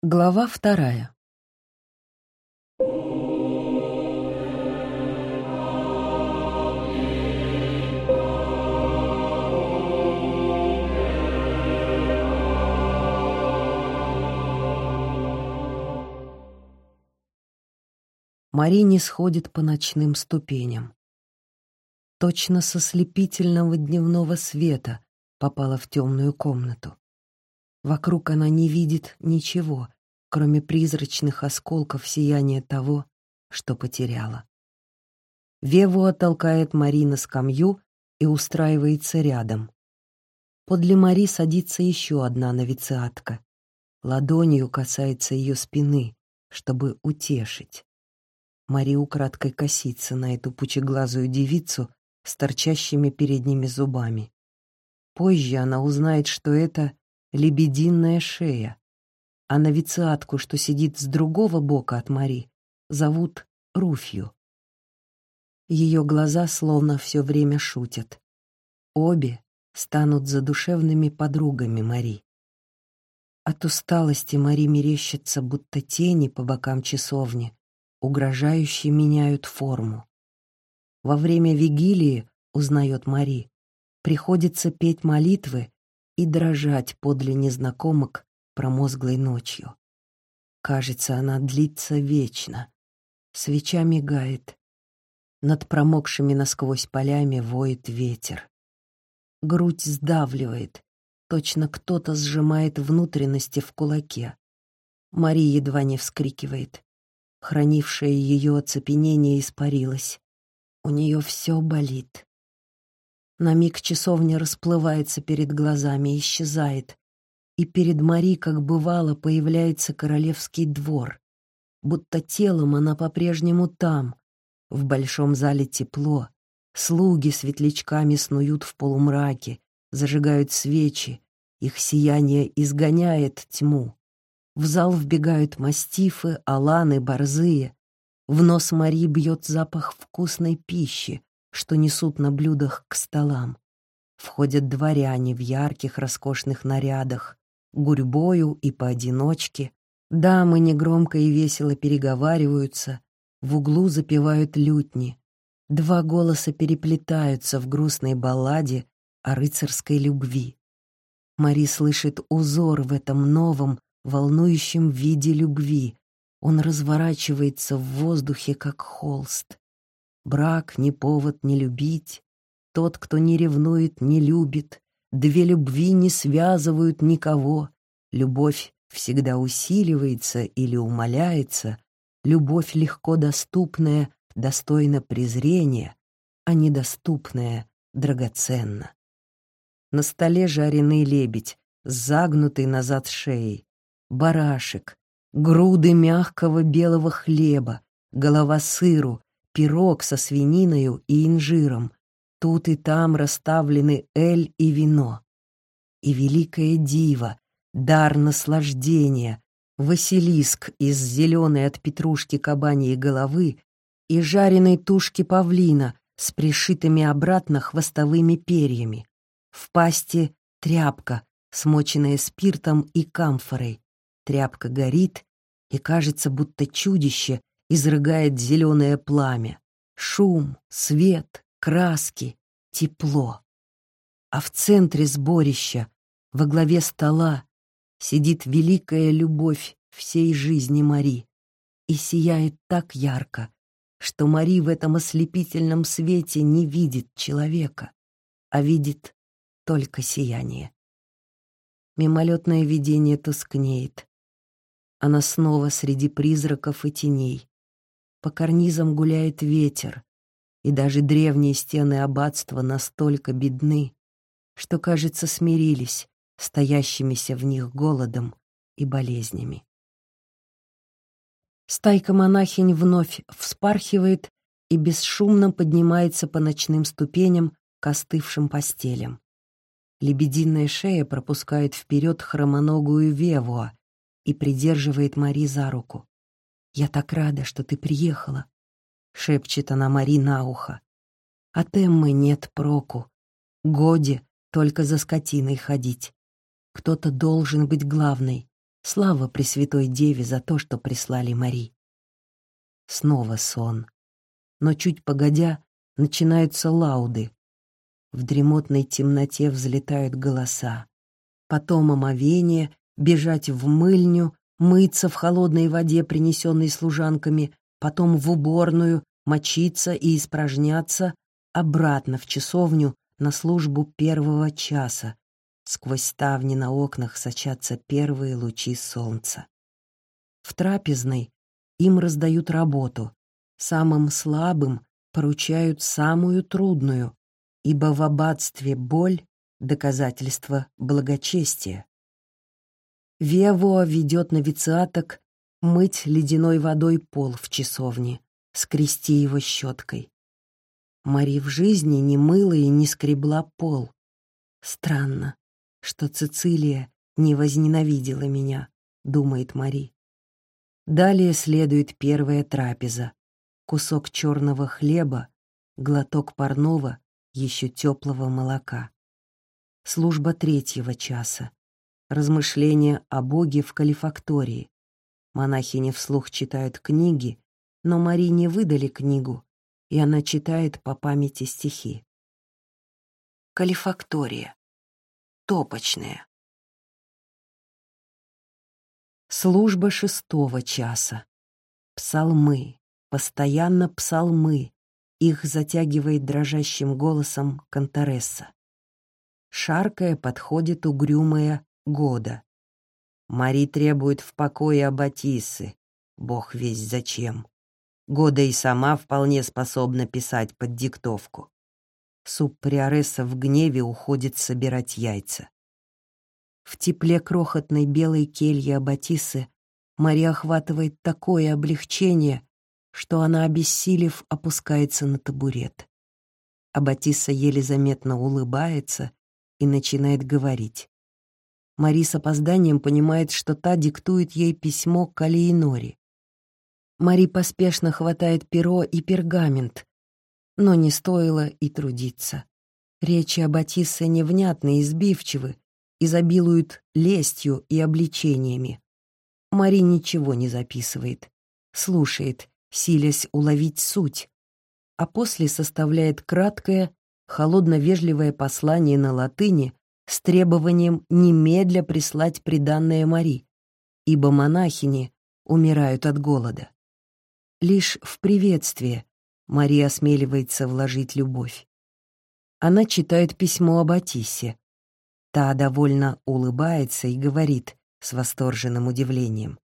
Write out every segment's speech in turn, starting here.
Глава вторая. Мари не сходит по ночным ступеням. Точно со слепительного дневного света попала в темную комнату. Вокруг она не видит ничего, кроме призрачных осколков сияния того, что потеряла. Веву оттолкает Мари на скамью и устраивается рядом. Подле Мари садится еще одна новициатка. Ладонью касается ее спины, чтобы утешить. Мари украдкой косится на эту пучеглазую девицу с торчащими передними зубами. Позже она узнает, что это лебединая шея, а новициатку, что сидит с другого бока от Мари, зовут Руфью. Ее глаза словно все время шутят. Обе станут задушевными подругами Мари. От усталости Мари мерещится, будто тени по бокам часовни, угрожающе меняют форму. Во время вигилии, узнает Мари, приходится петь молитвы и дрожать подле незнакомок промозглой ночью. Кажется, она длится вечно. Свеча мигает. Над промокшими насквозь полями воет ветер. Грудь сдавливает. Точно кто-то сжимает внутренности в кулаке. Мари едва не вскрикивает. Хранившее ее оцепенение испарилось. У нее все болит. На миг часовня расплывается перед глазами, и исчезает. И перед Мари, как бывало, появляется королевский двор. Будто телом она по-прежнему там. В большом зале тепло. Слуги светлячками снуют в полумраке, зажигают свечи. Их сияние изгоняет тьму. В зал вбегают мастифы, аланы, борзые. В нос Мари бьет запах вкусной пищи, что несут на блюдах к столам. Входят дворяне в ярких роскошных нарядах, гурьбою и поодиночке. Дамы негромко и весело переговариваются, в углу запевают лютни. Два голоса переплетаются в грустной балладе о рыцарской любви. Мари слышит узор в этом новом, волнующем виде любви. Он разворачивается в воздухе, как холст. Брак не повод не любить, тот, кто не ревнует, не любит, две любви не связывают никого, любовь всегда усиливается или умаляется, любовь легко доступная, достойна презрения, а недоступная драгоценна. На столе жареный лебедь, загнутый назад шеей, барашек, груды мягкого белого хлеба, голова сыру, пирог со свининою и инжиром. Тут и там расставлены эль и вино. И великая дива, дар наслаждения, Василиск из зеленой от петрушки кабаньей головы и жареной тушки павлина с пришитыми обратно хвостовыми перьями. В пасти тряпка, смоченная спиртом и камфорой. Тряпка горит, и кажется, будто чудище изрыгает зеленое пламя. Шум, свет, краски, тепло. А в центре сборища, во главе стола, сидит великая любовь всей жизни Мари и сияет так ярко, что Мари в этом ослепительном свете не видит человека, а видит только сияние. Мимолетное видение тускнеет. Она снова среди призраков и теней. По карнизам гуляет ветер, и даже древние стены аббатства настолько бедны, что, кажется, смирились стоящимися в них голодом и болезнями. Стайка монахинь вновь вспархивает и бесшумно поднимается по ночным ступеням к остывшим постелям. Лебединая шея пропускает вперед хромоногую Вевуа и придерживает Мари за руку. «Я так рада, что ты приехала», — шепчет она Мари на ухо. «От Эммы нет проку. Годи только за скотиной ходить. Кто-то должен быть главной. Слава Пресвятой Деве за то, что прислали Мари. Снова сон. Но чуть погодя, начинаются лауды. В дремотной темноте взлетают голоса. Потом омовение, бежать в мыльню, мыться в холодной воде, принесенной служанками, потом в уборную, мочиться и испражняться, обратно в часовню на службу первого часа. Сквозь ставни на окнах сочатся первые лучи солнца. В трапезной им раздают работу, самым слабым поручают самую трудную, ибо в аббатстве боль — доказательство благочестия. Вево ведет новициаток мыть ледяной водой пол в часовне, скрести его щеткой. Мари в жизни не мыла и не скребла пол. Странно, что Цицилия не возненавидела меня, думает Мари. Далее следует первая трапеза. Кусок черного хлеба, глоток парного, еще теплого молока. Служба третьего часа. Размышления о Боге в калифактории. Монахини вслух читают книги, но Мари не выдали книгу, и она читает по памяти стихи. Калифактория. Топочная. Служба шестого часа. Псалмы, постоянно псалмы. Их затягивает дрожащим голосом Конторесса. Шаркая подходит угрюмая года. Мари требует в покое Аббатисы. Бог весь зачем. Года и сама вполне способна писать под диктовку. Субприоресса в гневе уходит собирать яйца. В тепле крохотной белой кельи Аббатисы Мария охватывает такое облегчение, что она, обессилев, опускается на табурет. Аббатиса еле заметно улыбается и начинает говорить. Мари с опозданием понимает, что та диктует ей письмо к Алиенори. Мари поспешно хватает перо и пергамент, но не стоило и трудиться. Речи Аббатисы невнятны и сбивчивы, изобилуют лестью и обличениями. Мари ничего не записывает, слушает, силясь уловить суть, а после составляет краткое, холодно-вежливое послание на латыни с требованием немедля прислать приданное Мари, ибо монахини умирают от голода. Лишь в приветствие Мария осмеливается вложить любовь. Она читает письмо об Атисе, Та довольно улыбается и говорит с восторженным удивлением.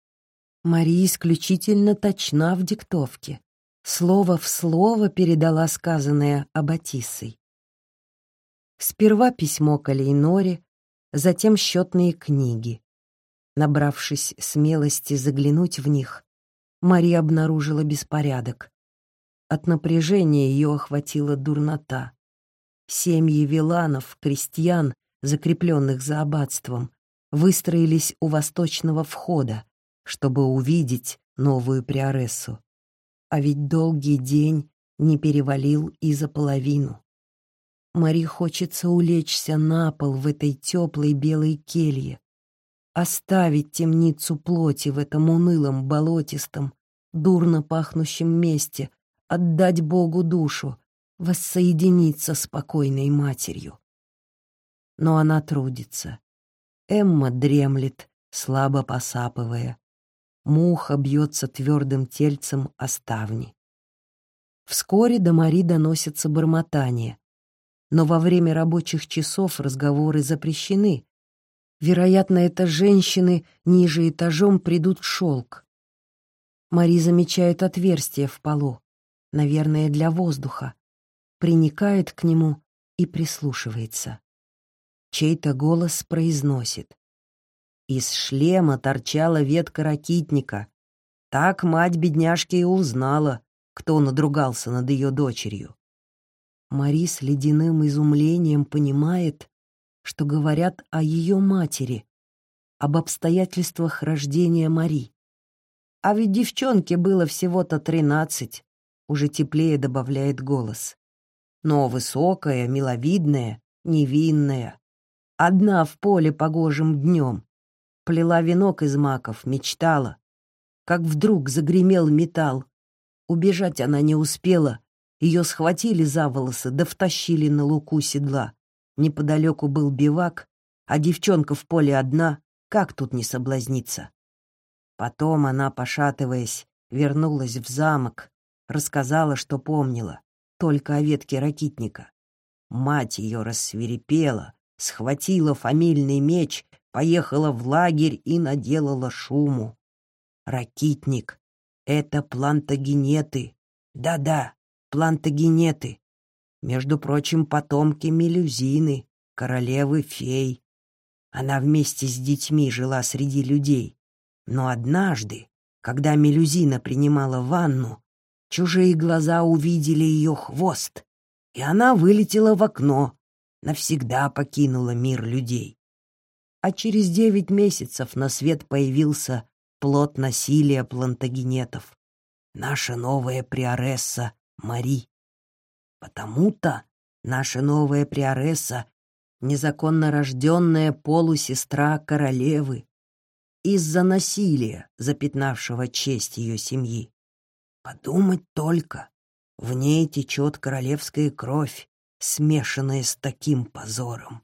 Мария исключительно точна в диктовке. Слово в слово передала сказанное об Атисой. Сперва письмо к Алейноре, затем счетные книги. Набравшись смелости заглянуть в них, Мария обнаружила беспорядок. От напряжения ее охватила дурнота. Семьи виланов, крестьян, закрепленных за аббатством, выстроились у восточного входа, чтобы увидеть новую приорессу. А ведь долгий день не перевалил и за половину. Мари хочется улечься на пол в этой теплой белой келье, оставить темницу плоти в этом унылом, болотистом, дурно пахнущем месте, отдать Богу душу, воссоединиться с покойной матерью но она трудится. Эмма дремлет, слабо посапывая. Муха бьется твердым тельцем о ставни. Вскоре до Мари доносятся бормотания, но во время рабочих часов разговоры запрещены. Вероятно, это женщины ниже этажом придут в шелк. Мари замечает отверстие в полу, наверное, для воздуха, приникает к нему и прислушивается. Чей-то голос произносит. Из шлема торчала ветка ракитника. Так мать бедняжки и узнала, кто надругался над ее дочерью. Мари с ледяным изумлением понимает, что говорят о ее матери, об обстоятельствах рождения Мари. А ведь девчонке было всего-то тринадцать, уже теплее добавляет голос. Но высокая, миловидная, невинная одна в поле погожим днем. Плела венок из маков, мечтала. Как вдруг загремел металл. Убежать она не успела. Ее схватили за волосы, да втащили на луку седла. Неподалеку был бивак, а девчонка в поле одна, как тут не соблазниться? Потом она, пошатываясь, вернулась в замок, рассказала, что помнила, только о ветке ракитника. Мать ее рассверепела, схватила фамильный меч, поехала в лагерь и наделала шуму. Ракитник — это плантагенеты. Да-да, плантагенеты. Между прочим, потомки Мелюзины, королевы-фей. Она вместе с детьми жила среди людей. Но однажды, когда Мелюзина принимала ванну, чужие глаза увидели ее хвост, и она вылетела в окно, навсегда покинула мир людей. А через девять месяцев на свет появился плод насилия плантагенетов, наша новая приоресса Мари. Потому-то наша новая приоресса — незаконно рожденная полусестра королевы, из-за насилия, запятнавшего честь ее семьи. Подумать только, в ней течет королевская кровь, смешанная с таким позором.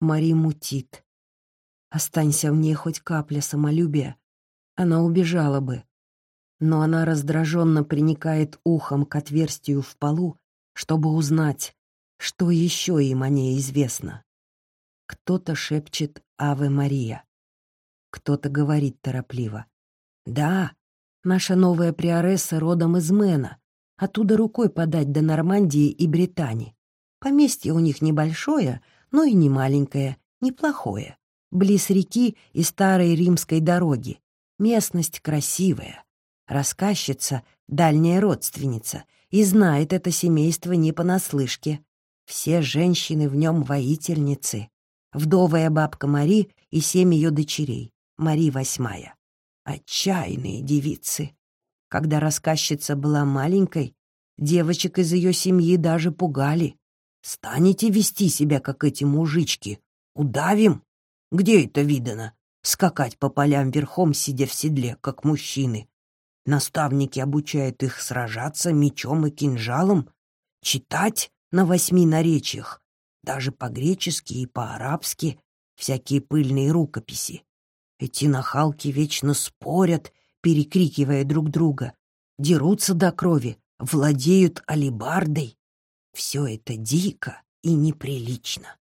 Мари мутит. Останься в ней хоть капля самолюбия, она убежала бы. Но она раздраженно приникает ухом к отверстию в полу, чтобы узнать, что еще им о ней известно. Кто-то шепчет «Аве Мария». Кто-то говорит торопливо. «Да, наша новая приоресса родом из Мэна, Оттуда рукой подать до Нормандии и Британии. Поместье у них небольшое, но и не маленькое, неплохое. Близ реки и старой римской дороги. Местность красивая. Рассказчица — дальняя родственница, и знает это семейство не понаслышке. Все женщины в нем воительницы. Вдовая бабка Мари и семь ее дочерей. Мари восьмая. Отчаянные девицы. Когда рассказчица была маленькой, девочек из ее семьи даже пугали. «Станете вести себя, как эти мужички? Удавим? Где это видано? Скакать по полям верхом, сидя в седле, как мужчины. Наставники обучают их сражаться мечом и кинжалом, читать на восьми наречиях, даже по-гречески и по-арабски, всякие пыльные рукописи. Эти нахалки вечно спорят перекрикивая друг друга, дерутся до крови, владеют алибардой. Все это дико и неприлично.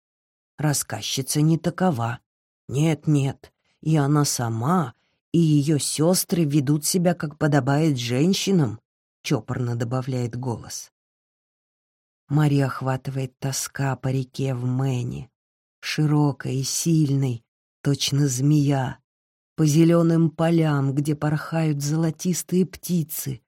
Рассказчица не такова. Нет-нет, и она сама, и ее сестры ведут себя, как подобает женщинам, чопорно добавляет голос. Мария охватывает тоска по реке в Мэне, широкой и сильной, точно змея, по зеленым полям, где порхают золотистые птицы,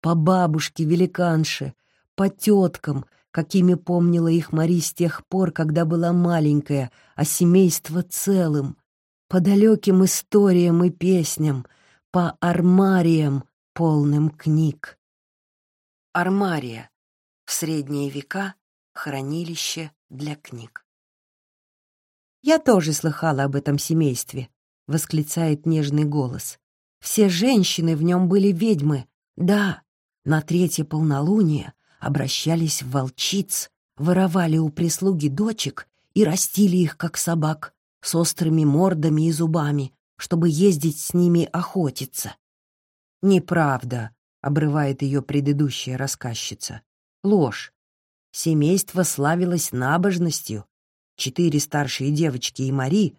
по бабушке-великанше, по теткам, какими помнила их Мари с тех пор, когда была маленькая, а семейство целым, по далеким историям и песням, по армариям, полным книг. Армария. В средние века хранилище для книг. Я тоже слыхала об этом семействе, — восклицает нежный голос. «Все женщины в нем были ведьмы. Да, на третье полнолуние обращались в волчиц, воровали у прислуги дочек и растили их, как собак, с острыми мордами и зубами, чтобы ездить с ними охотиться». «Неправда», — обрывает ее предыдущая рассказчица. «Ложь. Семейство славилось набожностью. Четыре старшие девочки и Мари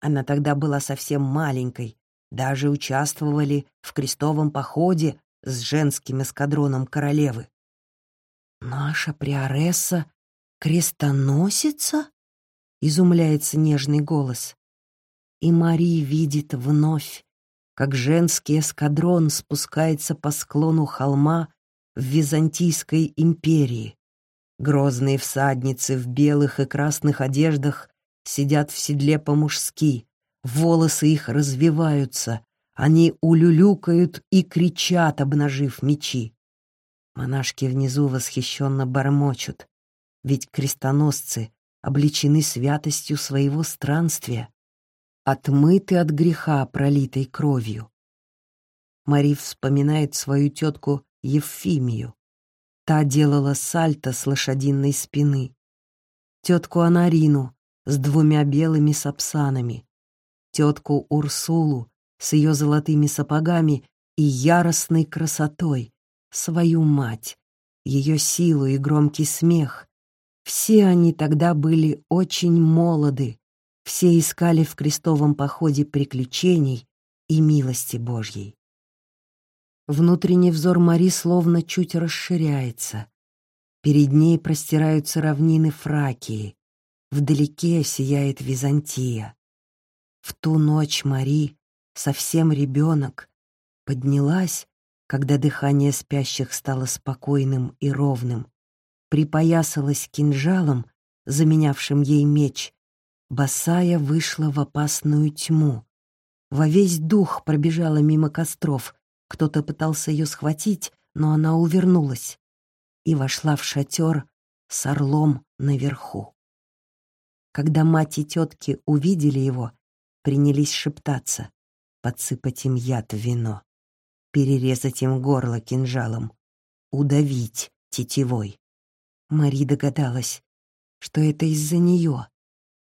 она тогда была совсем маленькой, даже участвовали в крестовом походе с женским эскадроном королевы. «Наша приоресса крестоносица?» — изумляется нежный голос. И Мари видит вновь, как женский эскадрон спускается по склону холма в Византийской империи. Грозные всадницы в белых и красных одеждах сидят в седле по-мужски, волосы их развиваются, они улюлюкают и кричат, обнажив мечи. Монашки внизу восхищенно бормочут, ведь крестоносцы обличены святостью своего странствия. отмыты от греха, пролитой кровью. Мари вспоминает свою тетку Евфимию. Та делала сальто с лошадиной спины. Тетку Анарину с двумя белыми сапсанами. Тетку Урсулу с ее золотыми сапогами и яростной красотой. Свою мать, ее силу и громкий смех. Все они тогда были очень молоды, все искали в крестовом походе приключений и милости Божьей. Внутренний взор Мари словно чуть расширяется. Перед ней простираются равнины Фракии. Вдалеке сияет Византия. В ту ночь Мари, совсем ребенок, поднялась, когда дыхание спящих стало спокойным и ровным, припоясалась кинжалом, заменявшим ей меч, босая вышла в опасную тьму. Во весь дух пробежала мимо костров, кто-то пытался ее схватить, но она увернулась и вошла в шатер с орлом наверху. Когда мать и тетки увидели его, принялись шептаться, подсыпать им яд в вино, перерезать им горло кинжалом, удавить тетивой. Мари догадалась, что это из-за нее.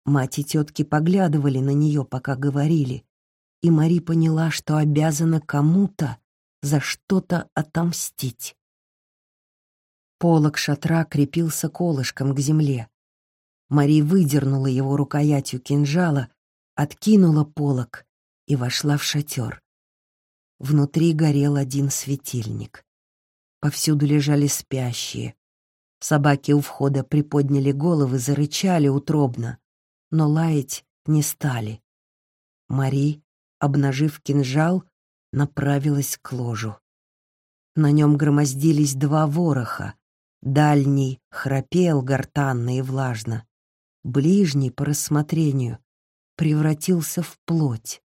Мать и тетки поглядывали на нее, пока говорили, и Мари поняла, что обязана кому-то за что-то отомстить. Полок шатра крепился колышком к земле. Мари выдернула его рукоятью кинжала, откинула полок и вошла в шатер. Внутри горел один светильник. Повсюду лежали спящие. Собаки у входа приподняли головы, зарычали утробно, но лаять не стали. Мари, обнажив кинжал, направилась к ложу. На нем громоздились два вороха. Дальний храпел гортанно и влажно. Ближний, по рассмотрению, превратился в плоть.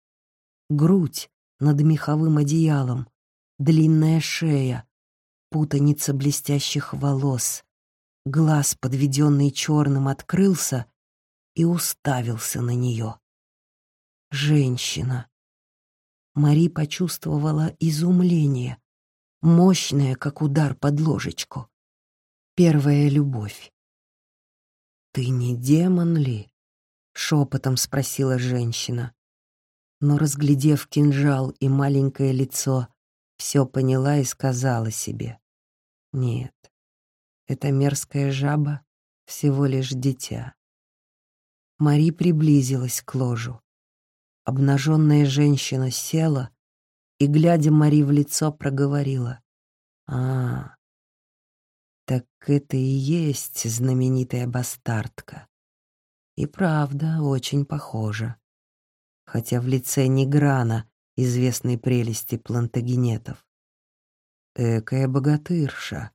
Грудь над меховым одеялом, длинная шея, путаница блестящих волос. Глаз, подведенный черным, открылся и уставился на нее. Женщина. Мари почувствовала изумление, мощное, как удар под ложечку. Первая любовь. «Ты не демон ли?» — шепотом спросила женщина. Но, разглядев кинжал и маленькое лицо, все поняла и сказала себе. «Нет, эта мерзкая жаба всего лишь дитя». Мари приблизилась к ложу. Обнаженная женщина села и, глядя Мари в лицо, проговорила. «А, так это и есть знаменитая бастардка. И правда, очень похожа. Хотя в лице не грана известной прелести плантагенетов. «Экая богатырша», —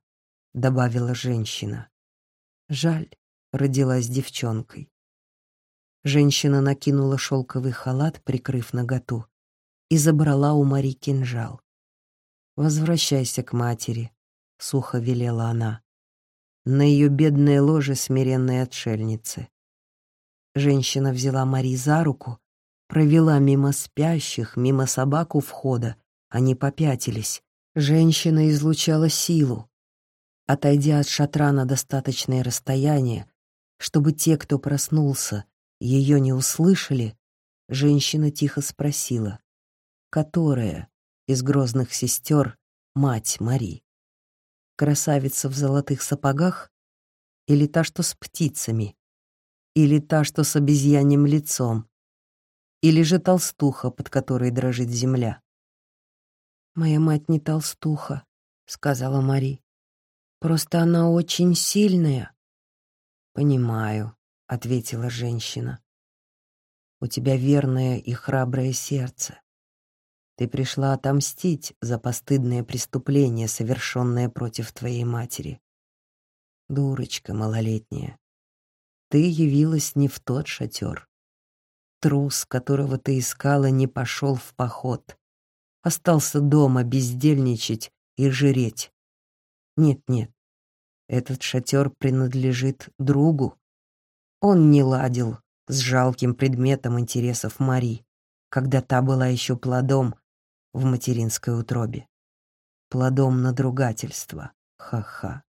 добавила женщина. «Жаль, родилась девчонкой. Женщина накинула шелковый халат, прикрыв наготу, и забрала у Мари кинжал. «Возвращайся к матери», — сухо велела она. На ее бедное ложе смиренной отшельницы. Женщина взяла Мари за руку, провела мимо спящих, мимо собак у входа. Они попятились. Женщина излучала силу. Отойдя от шатра на достаточное расстояние, чтобы те, кто проснулся, ее не услышали, женщина тихо спросила, которая из грозных сестер мать Мари? Красавица в золотых сапогах или та, что с птицами? Или та, что с обезьяньим лицом? Или же толстуха, под которой дрожит земля? «Моя мать не толстуха», — сказала Мари. «Просто она очень сильная». «Понимаю», ответила женщина. У тебя верное и храброе сердце. Ты пришла отомстить за постыдное преступление, совершенное против твоей матери. Дурочка малолетняя, ты явилась не в тот шатер. Трус, которого ты искала, не пошел в поход. Остался дома бездельничать и жиреть. Нет-нет, этот шатер принадлежит другу, он не ладил с жалким предметом интересов Мари. когда та была еще плодом в материнской утробе. Плодом надругательства. Ха-ха.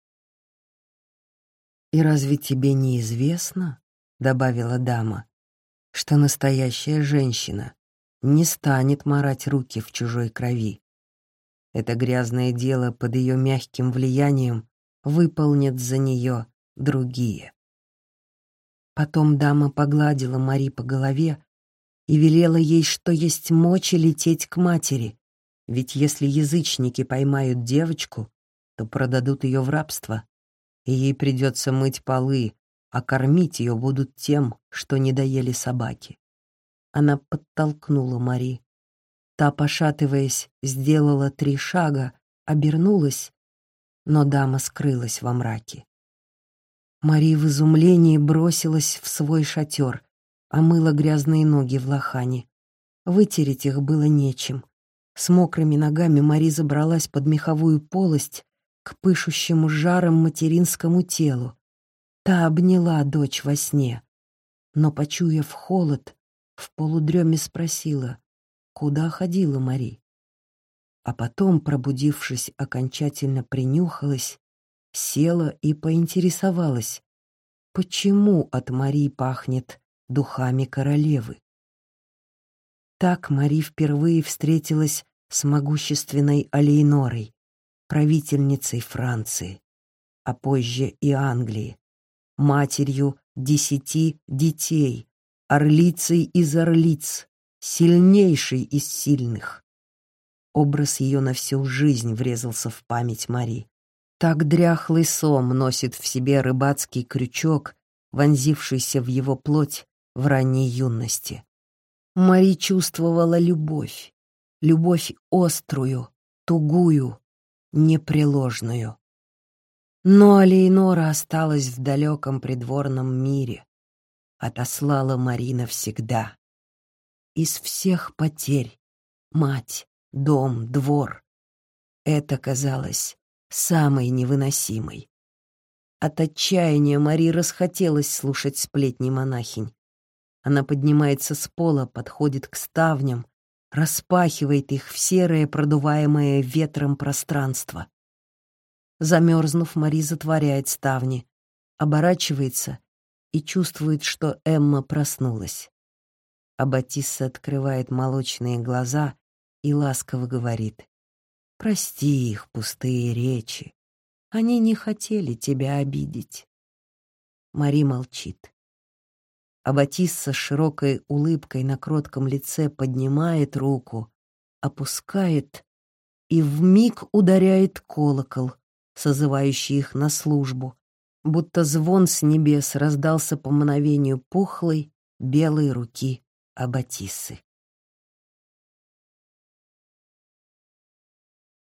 «И разве тебе неизвестно, — добавила дама, — что настоящая женщина не станет марать руки в чужой крови? Это грязное дело под ее мягким влиянием выполнят за нее другие». Потом дама погладила Мари по голове и велела ей, что есть мочи лететь к матери, ведь если язычники поймают девочку, то продадут ее в рабство, и ей придется мыть полы, а кормить ее будут тем, что не доели собаки. Она подтолкнула Мари. Та, пошатываясь, сделала три шага, обернулась, но дама скрылась во мраке. Мари в изумлении бросилась в свой шатер, омыла грязные ноги в лохане. Вытереть их было нечем. С мокрыми ногами Мари забралась под меховую полость к пышущему жаром материнскому телу. Та обняла дочь во сне, но, почуяв холод, в полудреме спросила, куда ходила Мари. А потом, пробудившись, окончательно принюхалась села и поинтересовалась, почему от Мари пахнет духами королевы. Так Мари впервые встретилась с могущественной Алейнорой, правительницей Франции, а позже и Англии, матерью десяти детей, орлицей из орлиц, сильнейшей из сильных. Образ ее на всю жизнь врезался в память Мари. Так дряхлый сом носит в себе рыбацкий крючок, вонзившийся в его плоть в ранней юности. Мари чувствовала любовь, любовь острую, тугую, непреложную. Но Алейнора осталась в далеком придворном мире, отослала Мари навсегда. Из всех потерь — мать, дом, двор — это казалось самой невыносимой. От отчаяния Мари расхотелось слушать сплетни монахинь. Она поднимается с пола, подходит к ставням, распахивает их в серое, продуваемое ветром пространство. Замерзнув, Мари затворяет ставни, оборачивается и чувствует, что Эмма проснулась. А Батисса открывает молочные глаза и ласково говорит. Прости их пустые речи. Они не хотели тебя обидеть. Мари молчит. А Батисса с широкой улыбкой на кротком лице поднимает руку, опускает и вмиг ударяет колокол, созывающий их на службу, будто звон с небес раздался по мановению пухлой белой руки Аббатиссы.